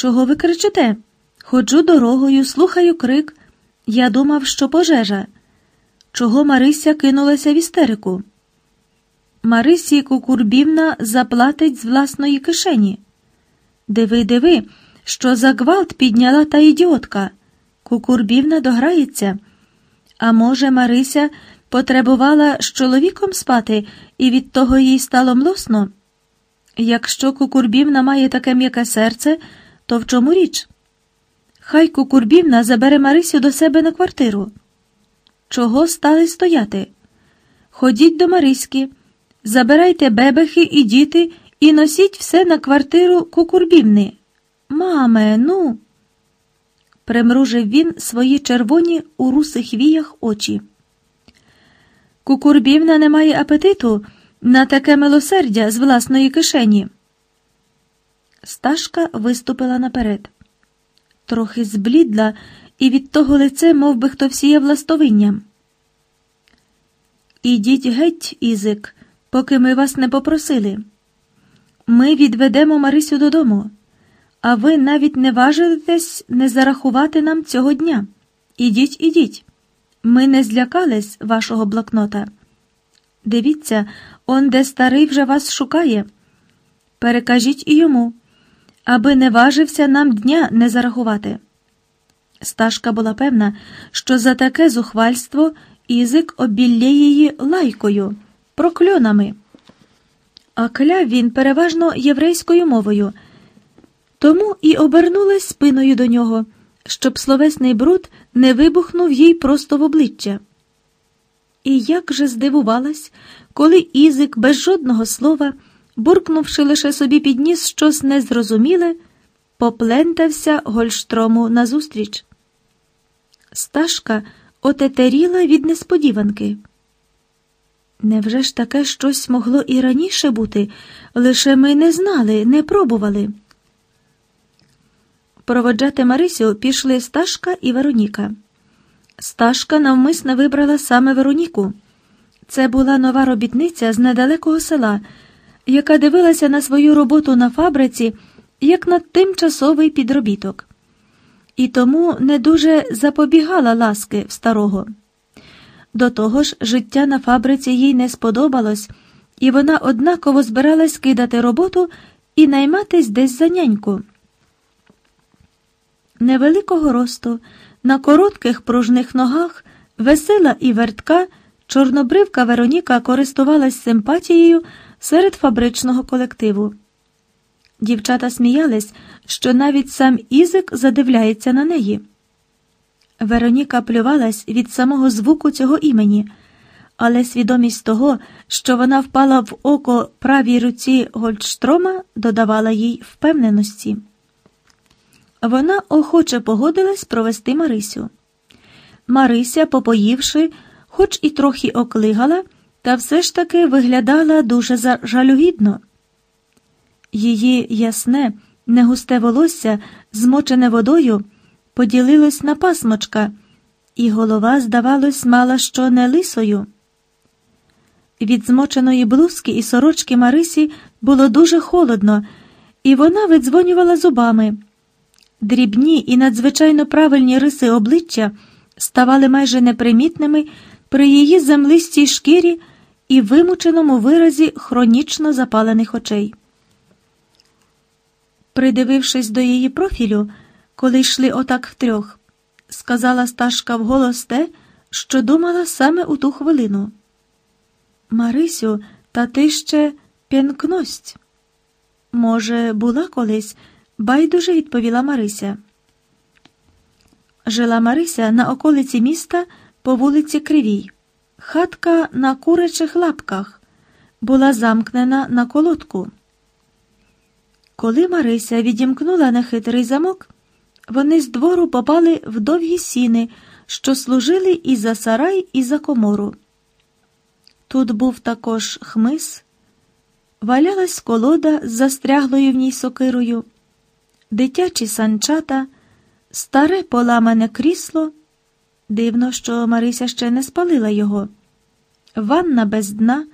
Чого ви кричите? Ходжу дорогою, слухаю крик. Я думав, що пожежа. Чого Марися кинулася в істерику? Марисі Кукурбівна заплатить з власної кишені. Диви, диви, що за гвалт підняла та ідіотка. Кукурбівна дограється. А може, Марися потребувала з чоловіком спати, і від того їй стало млосно? Якщо Кукурбівна має таке м'яке серце, то в чому річ? Хай Кукурбівна забере Марисю до себе на квартиру. Чого стали стояти? Ходіть до Мариськи, забирайте бебехи і діти і носіть все на квартиру Кукурбівни. Маме, ну. Примружив він свої червоні у русих віях очі. Кукурбівна не має апетиту на таке милосердя з власної кишені. Сташка виступила наперед. Трохи зблідла, і від того лице мов би, хто всіяв ластовинням. Ідіть геть, Ізик, поки ми вас не попросили. Ми відведемо Марисю додому, а ви навіть не важитесь не зарахувати нам цього дня. Ідіть, ідіть. Ми не злякались вашого блокнота. Дивіться, он де старий вже вас шукає. Перекажіть і йому, аби не важився нам дня не зарахувати. Сташка була певна, що за таке зухвальство Ізик обілє її лайкою, прокльонами. А кляв він переважно єврейською мовою, тому і обернулась спиною до нього, щоб словесний бруд не вибухнув їй просто в обличчя. І як же здивувалась, коли Ізик без жодного слова, буркнувши лише собі під ніс щось незрозуміле, поплентався Гольштрому назустріч. Сташка отетеріла від несподіванки. Невже ж таке щось могло і раніше бути, лише ми не знали, не пробували. Проводжати Марисю пішли Сташка і Вероніка. Сташка навмисно вибрала саме Вероніку. Це була нова робітниця з недалекого села, яка дивилася на свою роботу на фабриці як на тимчасовий підробіток, і тому не дуже запобігала ласки в старого. До того ж, життя на фабриці їй не сподобалось, і вона однаково збиралась кидати роботу і найматись десь за няньку. Невеликого росту, на коротких пружних ногах, весела і вертка, чорнобривка Вероніка користувалась симпатією серед фабричного колективу. Дівчата сміялись, що навіть сам Ізик задивляється на неї. Вероніка плювалась від самого звуку цього імені, але свідомість того, що вона впала в око правій руці Гольдштрома, додавала їй впевненості. Вона охоче погодилась провести Марисю. Марися, попоївши, хоч і трохи оклигала, та все ж таки виглядала дуже жалюгідно. Її ясне, негусте волосся, змочене водою, поділилось на пасмочка, і голова, здавалось, мала що не лисою. Від змоченої блузки і сорочки Марисі було дуже холодно, і вона видзвонювала зубами. Дрібні і надзвичайно правильні риси обличчя ставали майже непримітними при її землистій шкірі і вимученому виразі хронічно запалених очей. Придивившись до її профілю, коли йшли отак втрьох, сказала Сташка вголос те, що думала саме у ту хвилину. Марисю, та ти ще п'янкность. Може, була колись, байдуже відповіла Марися. Жила Марися на околиці міста по вулиці Кривій. Хатка на куричих лапках була замкнена на колодку. Коли Марися відімкнула нехитрий замок, вони з двору попали в довгі сіни, що служили і за сарай, і за комору. Тут був також хмис, валялась колода з застряглою в ній сокирою, дитячі санчата, старе поламане крісло. Дивно, що Марися ще не спалила його. Ванна без дна,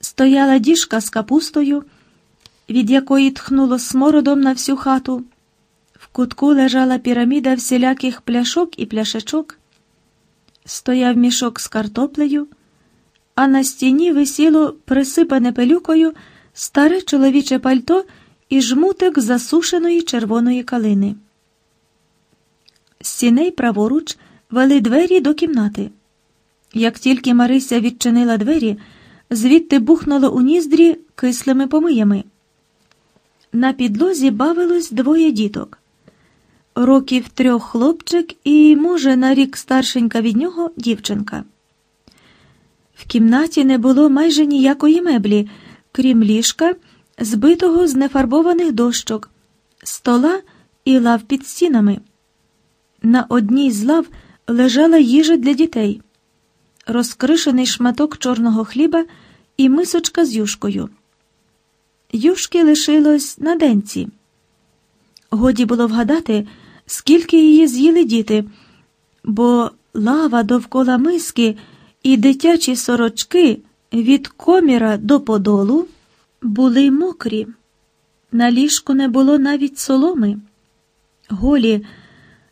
стояла діжка з капустою, від якої тхнуло смородом на всю хату В кутку лежала піраміда всіляких пляшок і пляшечок, стояв мішок з картоплею, а на стіні висіло присипане пилюкою старе чоловіче пальто і жмутик засушеної червоної калини. З сіней праворуч вели двері до кімнати. Як тільки Марися відчинила двері, звідти бухнуло у ніздрі кислими помиями. На підлозі бавилось двоє діток. Років трьох хлопчик і, може, на рік старшенька від нього дівчинка. В кімнаті не було майже ніякої меблі, крім ліжка, збитого з нефарбованих дощок, стола і лав під стінами. На одній з лав лежала їжа для дітей, розкришений шматок чорного хліба і мисочка з юшкою. Юшки лишилось на денці. Годі було вгадати, скільки її з'їли діти, бо лава довкола миски і дитячі сорочки від коміра до подолу були мокрі. На ліжку не було навіть соломи. Голі,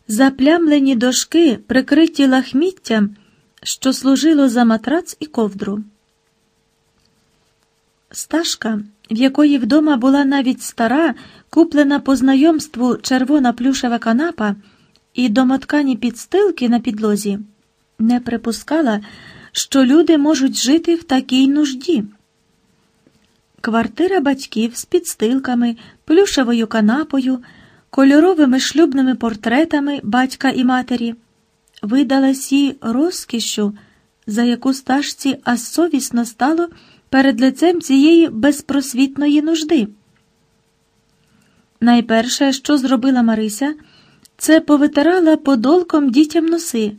заплямлені дошки, прикриті лахміттям, що служило за матрац і ковдру. Сташка, в якої вдома була навіть стара, куплена по знайомству червона плюшева канапа і домоткані підстилки на підлозі, не припускала, що люди можуть жити в такій нужді. Квартира батьків з підстилками, плюшевою канапою, кольоровими шлюбними портретами батька і матері видалась їй розкішю, за яку стажці аж совісно стало перед лицем цієї безпросвітної нужди. Найперше, що зробила Марися, це повитирала подолком дітям носи,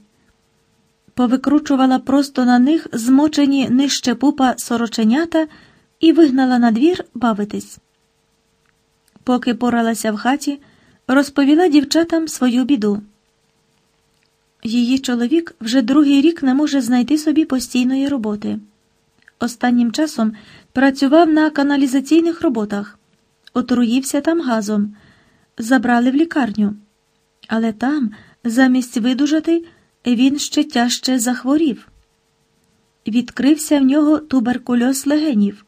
повикручувала просто на них змочені нижче пупа сороченята і вигнала на двір бавитись. Поки поралася в хаті, розповіла дівчатам свою біду. Її чоловік вже другий рік не може знайти собі постійної роботи. Останнім часом працював на каналізаційних роботах, отруївся там газом, забрали в лікарню. Але там, замість видужати, він ще тяжче захворів. Відкрився в нього туберкульоз легенів.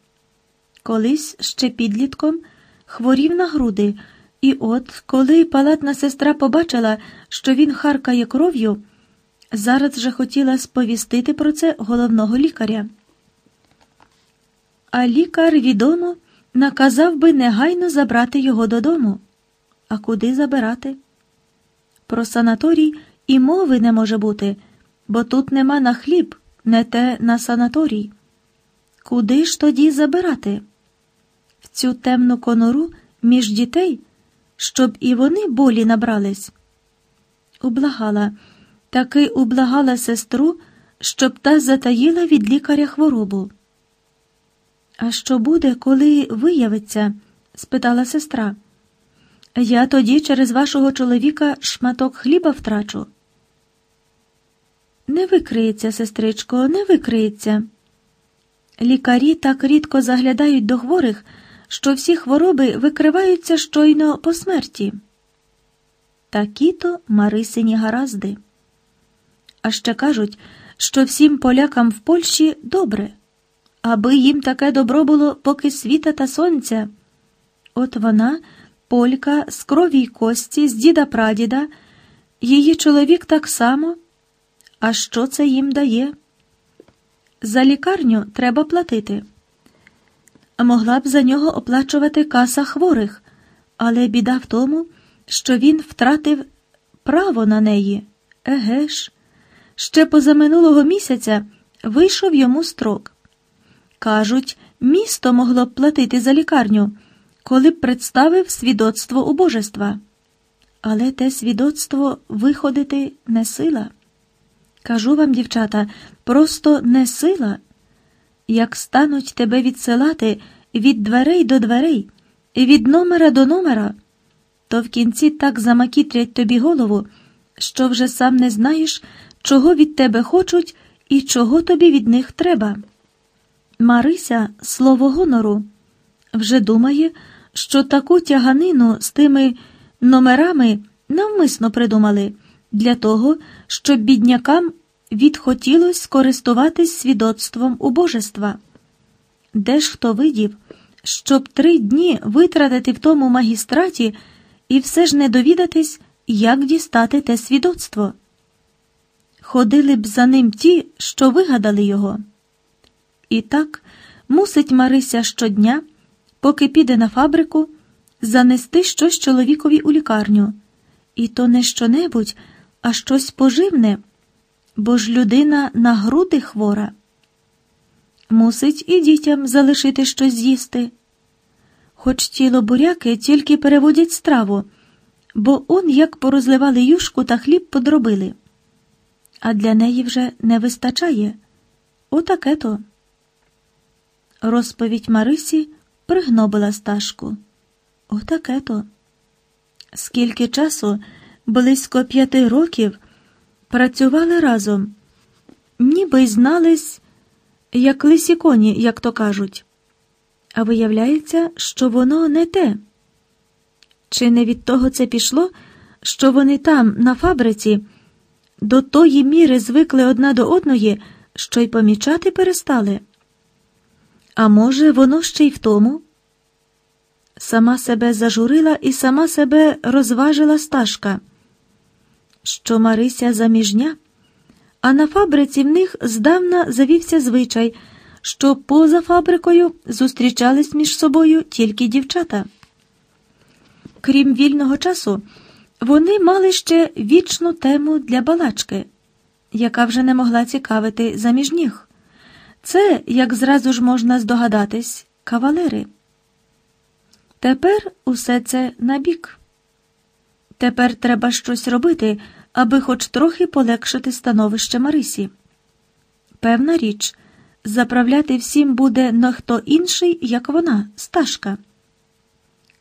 Колись ще підлітком хворів на груди, і от, коли палатна сестра побачила, що він харкає кров'ю, зараз же хотіла сповістити про це головного лікаря. А лікар, відомо, наказав би негайно забрати його додому. А куди забирати? Про санаторій і мови не може бути, бо тут нема на хліб, не те на санаторій. Куди ж тоді забирати? В цю темну конуру між дітей, щоб і вони болі набрались. Ублагала, таки ублагала сестру, щоб та затаїла від лікаря хворобу. А що буде, коли виявиться? спитала сестра. Я тоді через вашого чоловіка шматок хліба втрачу. Не викриється, сестричко, не викриється. Лікарі так рідко заглядають до хворих, що всі хвороби викриваються щойно по смерті. Такі то Марисині гаразди. А ще кажуть, що всім полякам в Польщі добре аби їм таке добро було поки світа та сонця. От вона, полька, з крові й кості, з діда прадіда, її чоловік так само. А що це їм дає? За лікарню треба платити. Могла б за нього оплачувати каса хворих, але біда в тому, що він втратив право на неї. Еге ж, ще позаминулого місяця вийшов йому строк. Кажуть, місто могло б платити за лікарню, коли б представив свідоцтво убожества. Але те свідоцтво виходити не сила. Кажу вам, дівчата, просто не сила. Як стануть тебе відсилати від дверей до дверей, від номера до номера, то в кінці так замакітрять тобі голову, що вже сам не знаєш, чого від тебе хочуть і чого тобі від них треба. Марися, слово гонору, вже думає, що таку тяганину з тими номерами навмисно придумали для того, щоб біднякам відхотілось скористуватись свідоцтвом убожества. Де ж хто видів, щоб три дні витратити в тому магістраті і все ж не довідатись, як дістати те свідоцтво? Ходили б за ним ті, що вигадали його. І так мусить Марися щодня, поки піде на фабрику, занести щось чоловікові у лікарню, і то не що-небудь, а щось поживне, бо ж людина на груди хвора. Мусить і дітям залишити щось з'їсти. Хоч тіло буряки тільки переводять страву, бо он як порозливали юшку та хліб подробили. А для неї вже не вистачає. Отаке то. Розповідь Марисі пригнобила стажку. Отаке то. Скільки часу, близько п'яти років, працювали разом, ніби й знались, як лисі коні, як то кажуть. А виявляється, що воно не те. Чи не від того це пішло, що вони там, на фабриці, до тої міри звикли одна до одної, що й помічати перестали? А може, воно ще й в тому? Сама себе зажурила і сама себе розважила стажка, що Марися заміжня, а на фабриці в них здавна завівся звичай, що поза фабрикою зустрічались між собою тільки дівчата. Крім вільного часу, вони мали ще вічну тему для балачки, яка вже не могла цікавити заміжніх. Це, як зразу ж можна здогадатись, кавалери. Тепер усе це набік. Тепер треба щось робити, аби хоч трохи полегшити становище Марисі. Певна річ, заправляти всім буде не хто інший, як вона, сташка.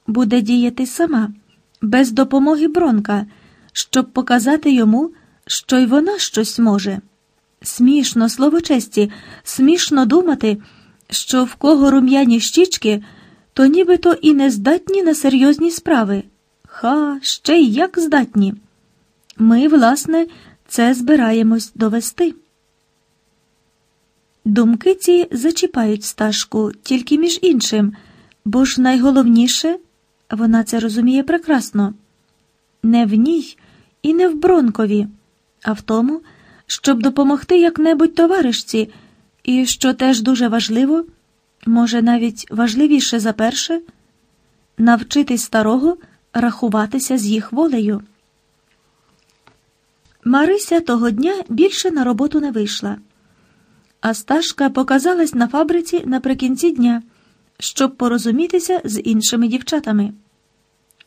Буде діяти сама, без допомоги Бронка, щоб показати йому, що й вона щось може. Смішно, слово честі, смішно думати, що в кого рум'яні щічки, то нібито і не здатні на серйозні справи. Ха, ще й як здатні. Ми, власне, це збираємось довести. Думки ці зачіпають стажку тільки між іншим, бо ж найголовніше вона це розуміє прекрасно не в ній і не в Бронкові, а в тому, щоб допомогти як-небудь товаришці, і, що теж дуже важливо, може, навіть важливіше за перше, навчити старого рахуватися з їх волею. Марися того дня більше на роботу не вийшла, а Сташка показалась на фабриці наприкінці дня, щоб порозумітися з іншими дівчатами.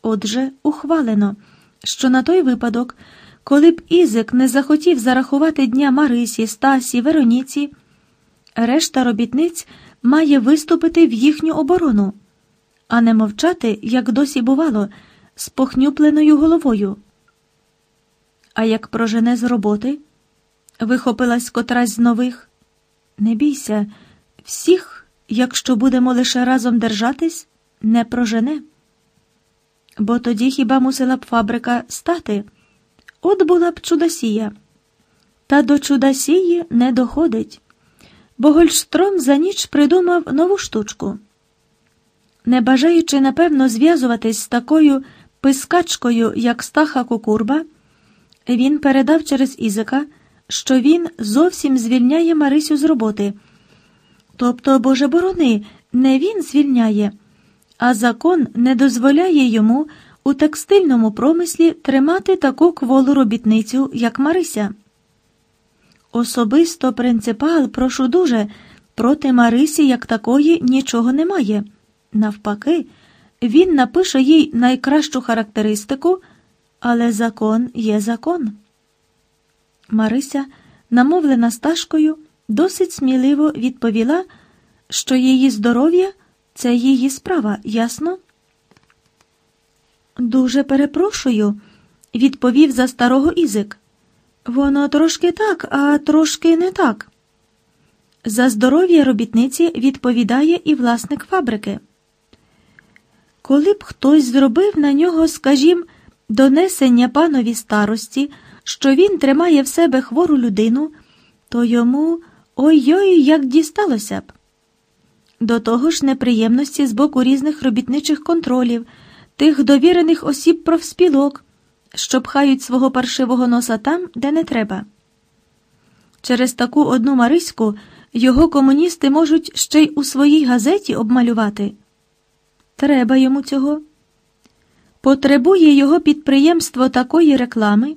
Отже, ухвалено, що на той випадок, коли б Ізик не захотів зарахувати дня Марисі, Стасі, Вероніці, решта робітниць має виступити в їхню оборону, а не мовчати, як досі бувало, з похнюпленою головою. А як прожене з роботи, вихопилась котрась з нових. Не бійся, всіх, якщо будемо лише разом держатись, не прожене. Бо тоді хіба мусила б фабрика стати? От була б чудосія. Та до чудосії не доходить, бо Гольштром за ніч придумав нову штучку. Не бажаючи, напевно, зв'язуватись з такою пискачкою, як Стаха Кукурба, він передав через Ізика, що він зовсім звільняє Марисю з роботи. Тобто, Боже борони, не він звільняє, а закон не дозволяє йому у текстильному промислі тримати таку кволу робітницю, як Марися. Особисто принципал, прошу дуже, проти Марисі, як такої, нічого немає. Навпаки, він напише їй найкращу характеристику, але закон є закон. Марися, намовлена стажкою, досить сміливо відповіла, що її здоров'я це її справа, ясно? Дуже перепрошую, відповів за старого Ізик. Воно трошки так, а трошки не так. За здоров'я робітниці відповідає і власник фабрики. Коли б хтось зробив на нього, скажімо, донесення панові старості, що він тримає в себе хвору людину, то йому ой-ой, як дісталося б. До того ж, неприємності з боку різних робітничих контролів, тих довірених осіб профспілок, що пхають свого паршивого носа там, де не треба. Через таку одну Мариську його комуністи можуть ще й у своїй газеті обмалювати. Треба йому цього. Потребує його підприємство такої реклами.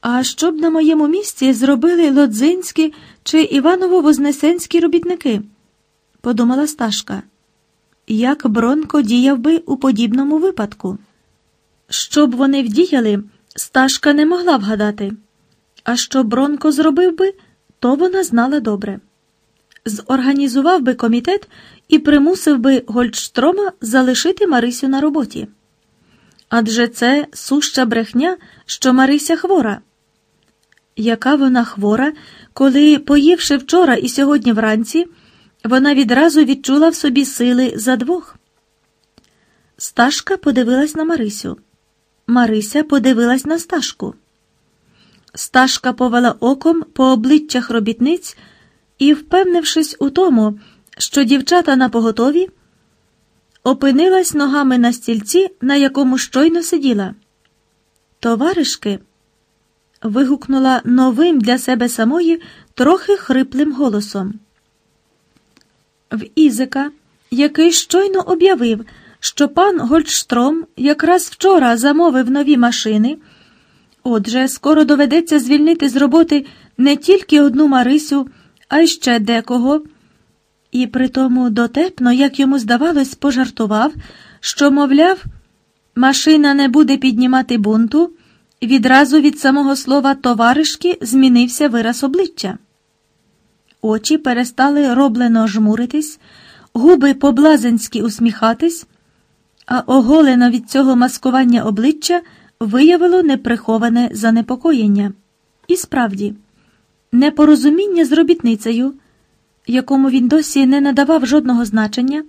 А що б на моєму місці зробили лодзинські чи Іваново-Вознесенські робітники? подумала Сташка. Як Бронко діяв би у подібному випадку? Що б вони вдіяли, Сташка не могла вгадати. А що Бронко зробив би, то вона знала добре. Зорганізував би комітет і примусив би Гольдштрома залишити Марисю на роботі. Адже це суща брехня, що Марися хвора. Яка вона хвора, коли, поївши вчора і сьогодні вранці, вона відразу відчула в собі сили за двох. Сташка подивилась на Марисю. Марися подивилась на Сташку. Сташка повела оком по обличчях робітниць і, впевнившись у тому, що дівчата на поготові, опинилась ногами на стільці, на якому щойно сиділа. Товаришки. вигукнула новим для себе самої трохи хриплим голосом. В Ізика, який щойно об'явив, що пан Гольдштром якраз вчора замовив нові машини. Отже, скоро доведеться звільнити з роботи не тільки одну Марисю, а й ще декого. І притому дотепно, як йому здавалось, пожартував, що, мовляв, машина не буде піднімати бунту, відразу від самого слова товаришки змінився вираз обличчя. Очі перестали роблено жмуритись, губи поблазенськи усміхатись, а оголено від цього маскування обличчя виявило неприховане занепокоєння. І справді, непорозуміння з робітницею, якому він досі не надавав жодного значення,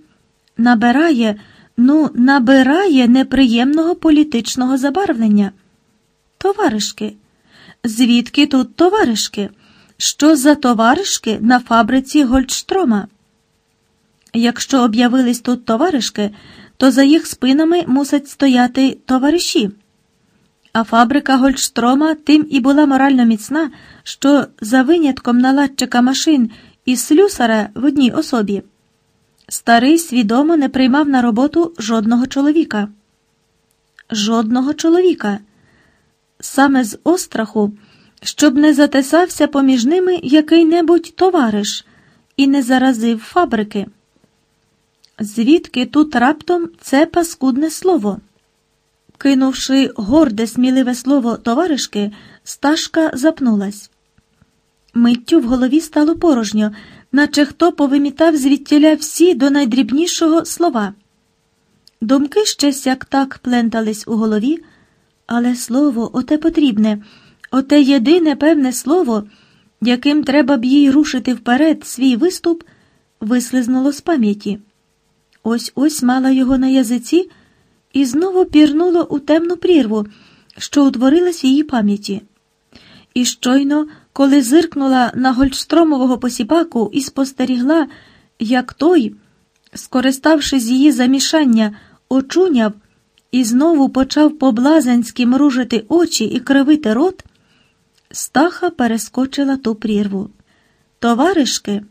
набирає, ну, набирає неприємного політичного забарвлення. Товаришки, звідки тут товаришки? Що за товаришки на фабриці Гольдштрома? Якщо об'явились тут товаришки, то за їх спинами мусять стояти товариші. А фабрика Гольдштрома тим і була морально міцна, що за винятком наладчика машин і слюсара в одній особі. Старий свідомо не приймав на роботу жодного чоловіка. Жодного чоловіка. Саме з остраху, щоб не затисався поміж ними який-небудь товариш і не заразив фабрики. Звідки тут раптом це паскудне слово? Кинувши горде, сміливе слово товаришки, Сташка запнулась. Миттю в голові стало порожньо, наче хто повимітав звідтіля всі до найдрібнішого слова. Думки ще сяк так плентались у голові, але слово оте потрібне, оте єдине певне слово, яким треба б їй рушити вперед свій виступ, вислизнуло з пам'яті. Ось ось мала його на язиці і знову пірнуло у темну прірву, що утворилась в її пам'яті. І щойно, коли зиркнула на гольдстромового посіпаку і спостерігла, як той, скориставшись її замішання, очуняв і знову почав поблазенськи мружити очі і кривити рот, стаха перескочила ту прірву. Товаришки,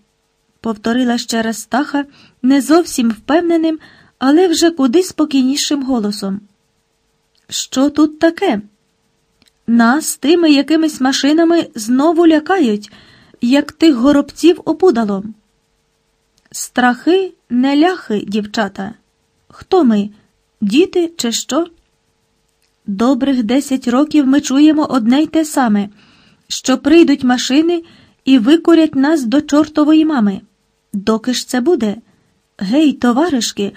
повторила ще раз стаха, не зовсім впевненим, але вже куди спокійнішим голосом. Що тут таке? Нас тими якимись машинами знову лякають, як тих горобців опудалом. Страхи не ляхи, дівчата. Хто ми? Діти, чи що? Добрих десять років ми чуємо одне й те саме, що прийдуть машини і викурять нас до чортової мами. Доки ж це буде? Гей, товаришки,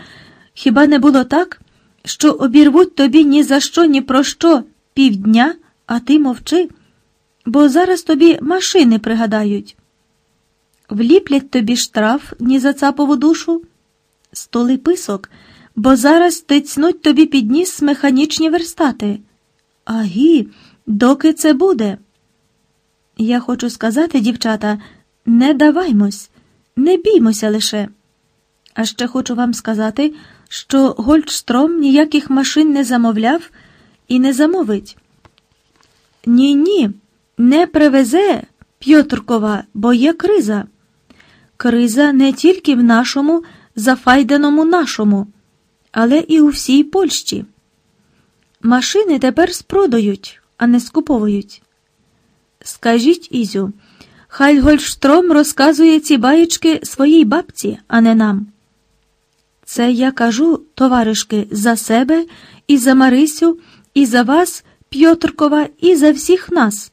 хіба не було так, що обірвуть тобі ні за що, ні про що півдня, а ти мовчи, бо зараз тобі машини пригадають. Вліплять тобі штраф ні за цапову душу, столи писок бо зараз тицнуть тобі під ніс механічні верстати. Агі, доки це буде. Я хочу сказати, дівчата, не даваймось, не біймося лише. А ще хочу вам сказати, що Гольдштром ніяких машин не замовляв і не замовить. Ні, ні, не привезе Пьотркова, бо є криза. Криза не тільки в нашому зафайденому нашому, але і у всій Польщі. Машини тепер спродають, а не скуповують. Скажіть, Ізю, хай Гольштром розказує ці баєчки своїй бабці, а не нам. Це я кажу, товаришки, за себе і за Марисю, і за вас, Пьотркова, і за всіх нас.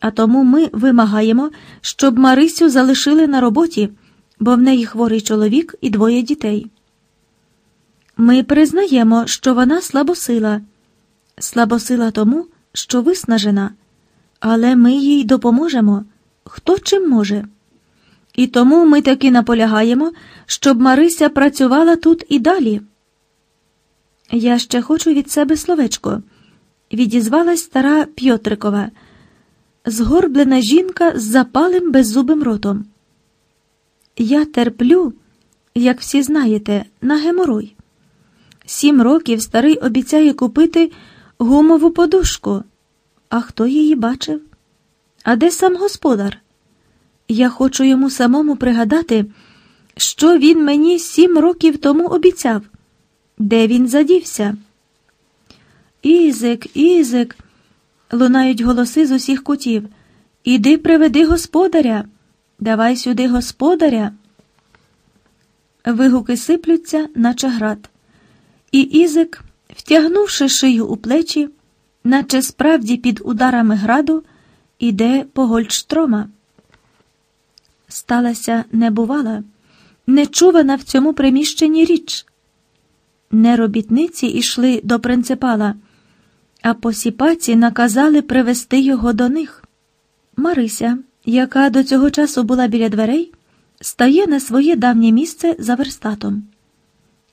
А тому ми вимагаємо, щоб Марисю залишили на роботі, бо в неї хворий чоловік і двоє дітей. Ми признаємо, що вона слабосила, слабосила тому, що виснажена, але ми їй допоможемо, хто чим може. І тому ми таки наполягаємо, щоб Марися працювала тут і далі. Я ще хочу від себе словечко, відізвалась стара Пьотрикова, згорблена жінка з запалим беззубим ротом. Я терплю, як всі знаєте, на геморой. Сім років старий обіцяє купити гумову подушку. А хто її бачив? А де сам господар? Я хочу йому самому пригадати, що він мені сім років тому обіцяв, де він задівся. Ізик, Ізик, лунають голоси з усіх кутів. Іди приведи господаря, давай сюди господаря. Вигуки сиплються, наче град. І Ізик, втягнувши шию у плечі, наче справді під ударами граду, іде по Гольдштрома. Сталася небувала, нечувана в цьому приміщенні річ. Не робітниці йшли до принципала, а посіпаці наказали привести його до них. Марися, яка до цього часу була біля дверей, стає на своє давнє місце за верстатом.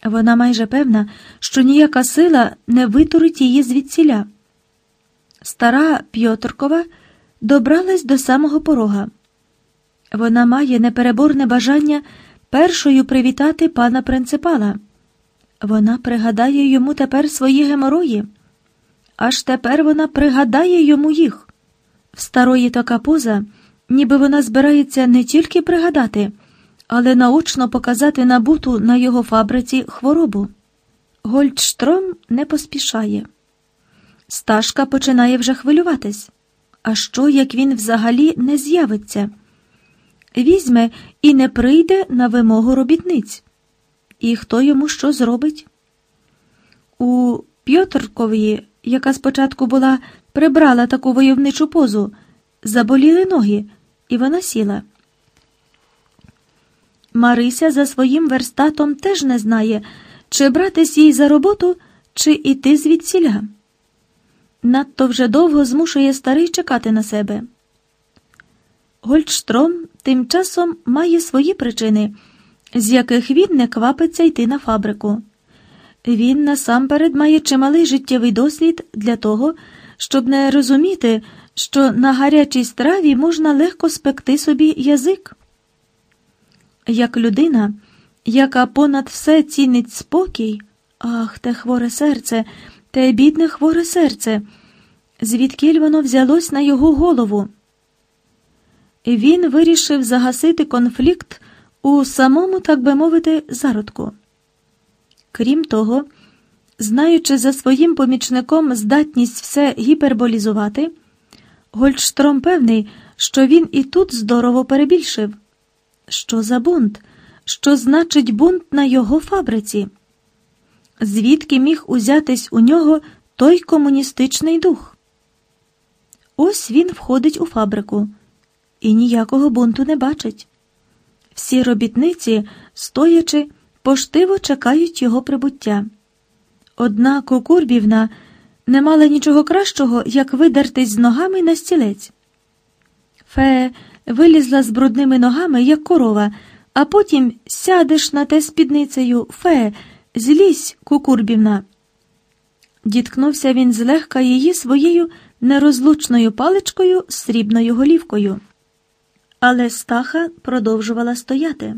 Вона майже певна, що ніяка сила не витурить її звідсіля. Стара Пьотркова добралась до самого порога. Вона має непереборне бажання першою привітати пана принципала. Вона пригадає йому тепер свої геморої. Аж тепер вона пригадає йому їх. В старої така поза, ніби вона збирається не тільки пригадати, але наочно показати набуту на його фабриці хворобу. Гольдштром не поспішає. Сташка починає вже хвилюватись. А що, як він взагалі не з'явиться? Візьме і не прийде на вимогу робітниць. І хто йому що зробить? У Пьотркові, яка спочатку була прибрала таку войовничу позу, заболіли ноги, і вона сіла. Марися за своїм верстатом теж не знає, чи братись їй за роботу, чи іти звідсіля. Надто вже довго змушує старий чекати на себе. Гольдштром тим часом має свої причини, з яких він не квапиться йти на фабрику. Він насамперед має чималий життєвий досвід для того, щоб не розуміти, що на гарячій страві можна легко спекти собі язик. Як людина, яка понад все цінить спокій, ах, те хворе серце, те бідне хворе серце, звідкіль воно взялось на його голову. Він вирішив загасити конфлікт у самому, так би мовити, зародку. Крім того, знаючи за своїм помічником здатність все гіперболізувати, Гольдштром певний, що він і тут здорово перебільшив. Що за бунт? Що значить бунт на його фабриці? Звідки міг узятись у нього той комуністичний дух? Ось він входить у фабрику і ніякого бунту не бачить. Всі робітниці, стоячи, поштиво чекають його прибуття. Одна Кукурбівна не мала нічого кращого, як видертись з ногами на стілець. Фе вилізла з брудними ногами, як корова, а потім сядеш на те спідницею, фе, Злізь, Кукурбівна. Діткнувся він злегка її своєю нерозлучною паличкою з срібною голівкою. Але стаха продовжувала стояти.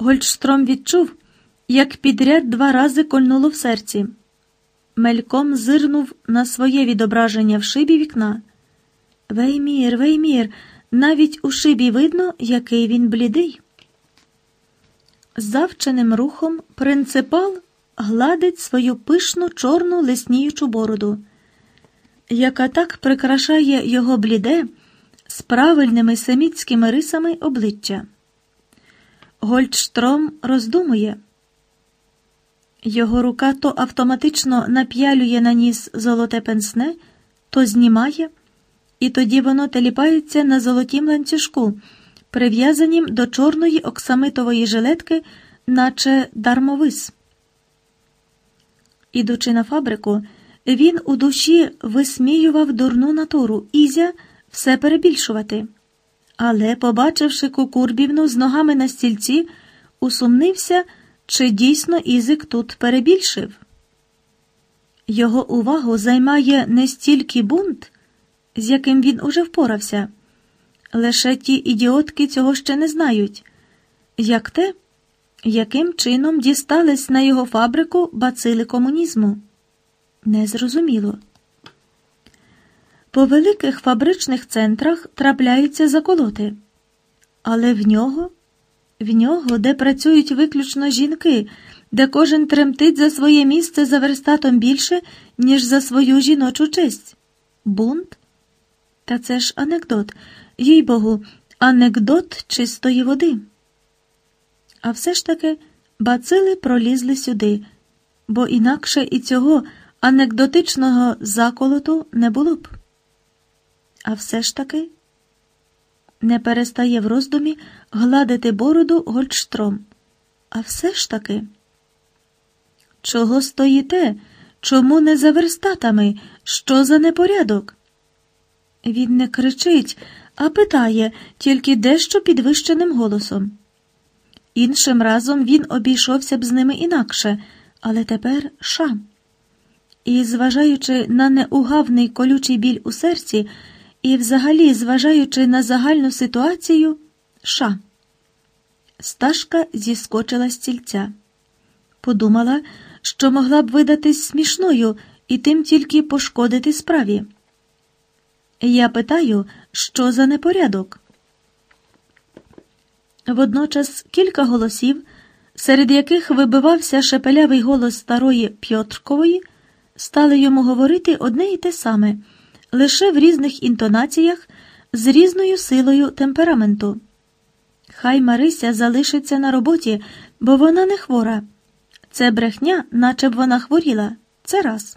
Гольдштром відчув, як підряд два рази кольнуло в серці. Мельком зирнув на своє відображення в шибі вікна. Веймір, веймір, навіть у шибі видно, який він блідий. Завченим рухом принципал гладить свою пишну чорну лисніючу бороду, яка так прикрашає його бліде з правильними семітськими рисами обличчя. Гольдштром роздумує. Його рука то автоматично нап'ялює на ніс золоте пенсне, то знімає, і тоді воно теліпається на золотім ланцюжку, прив'язанім до чорної оксамитової жилетки, наче дармовис. Ідучи на фабрику, він у душі висміював дурну натуру Ізя все перебільшувати. Але, побачивши кукурбівну з ногами на стільці, усумнився, чи дійсно Ізик тут перебільшив. Його увагу займає не стільки бунт, з яким він уже впорався. Лише ті ідіотки цього ще не знають, як те, яким чином дістались на його фабрику бацили комунізму. Незрозуміло. По великих фабричних центрах трапляються заколоти, але в нього, в нього, де працюють виключно жінки, де кожен тремтить за своє місце за верстатом більше, ніж за свою жіночу честь. Бунт? Та це ж анекдот, їй богу, анекдот чистої води. А все ж таки бацили пролізли сюди, бо інакше і цього анекдотичного заколоту не було б. А все ж таки не перестає в роздумі гладити бороду Гольдштром. А все ж таки, чого стоїте? Чому не за верстатами? Що за непорядок? Він не кричить, а питає тільки дещо підвищеним голосом. Іншим разом він обійшовся б з ними інакше, але тепер ша. І, зважаючи на неугавний колючий біль у серці, і, взагалі, зважаючи на загальну ситуацію, ша. Сташка зіскочила з стільця. Подумала, що могла б видатись смішною і тим тільки пошкодити справі. Я питаю, що за непорядок? Водночас кілька голосів, серед яких вибивався шепелявий голос старої Пьотркової, стали йому говорити одне і те саме, лише в різних інтонаціях, з різною силою темпераменту. Хай Марися залишиться на роботі, бо вона не хвора. Це брехня, наче б вона хворіла. Це раз.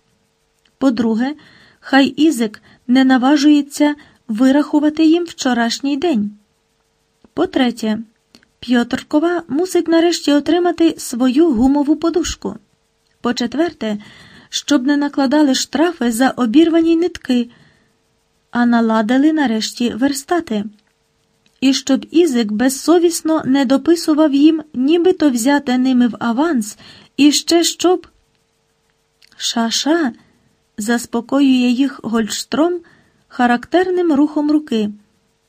По-друге, хай Ізик не наважується вирахувати їм вчорашній день. По-третє, Пьотркова мусить нарешті отримати свою гумову подушку. По-четверте, щоб не накладали штрафи за обірвані нитки, а наладили нарешті верстати. І щоб Ізик безсовісно не дописував їм, нібито взяте ними в аванс, і ще щоб. Ша-ша заспокоює їх Гольдштром характерним рухом руки,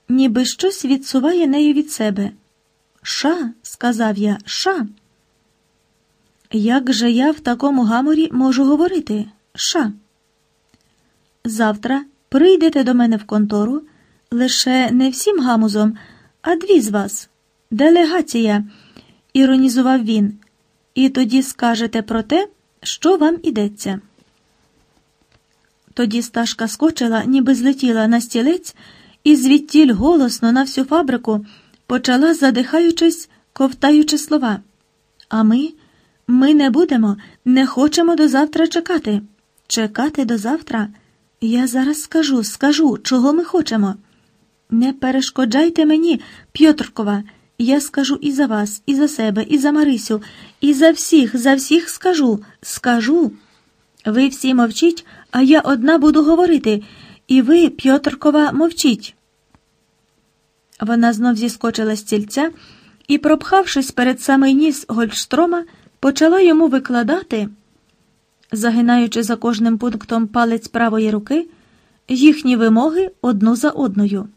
ніби щось відсуває нею від себе. Ша, сказав я, ша. Як же я в такому гаморі можу говорити? Ша. Завтра прийдете до мене в контору лише не всім гамузом, а дві з вас. Делегація, іронізував він, і тоді скажете про те, що вам ідеться. Тоді сташка скочила, ніби злетіла на стілець, і звідтіль голосно на всю фабрику почала, задихаючись, ковтаючи слова. А ми, ми не будемо, не хочемо до завтра чекати. Чекати до завтра. Я зараз скажу, скажу, чого ми хочемо. Не перешкоджайте мені, Пьотркова. Я скажу і за вас, і за себе, і за Марисю, і за всіх, за всіх скажу, скажу. Ви всі мовчіть, а я одна буду говорити, і ви, Пьотркова, мовчіть. Вона знов зіскочила з стільця і, пропхавшись перед самий ніс Гольдштрома, почала йому викладати, загинаючи за кожним пунктом палець правої руки, їхні вимоги одну за одною.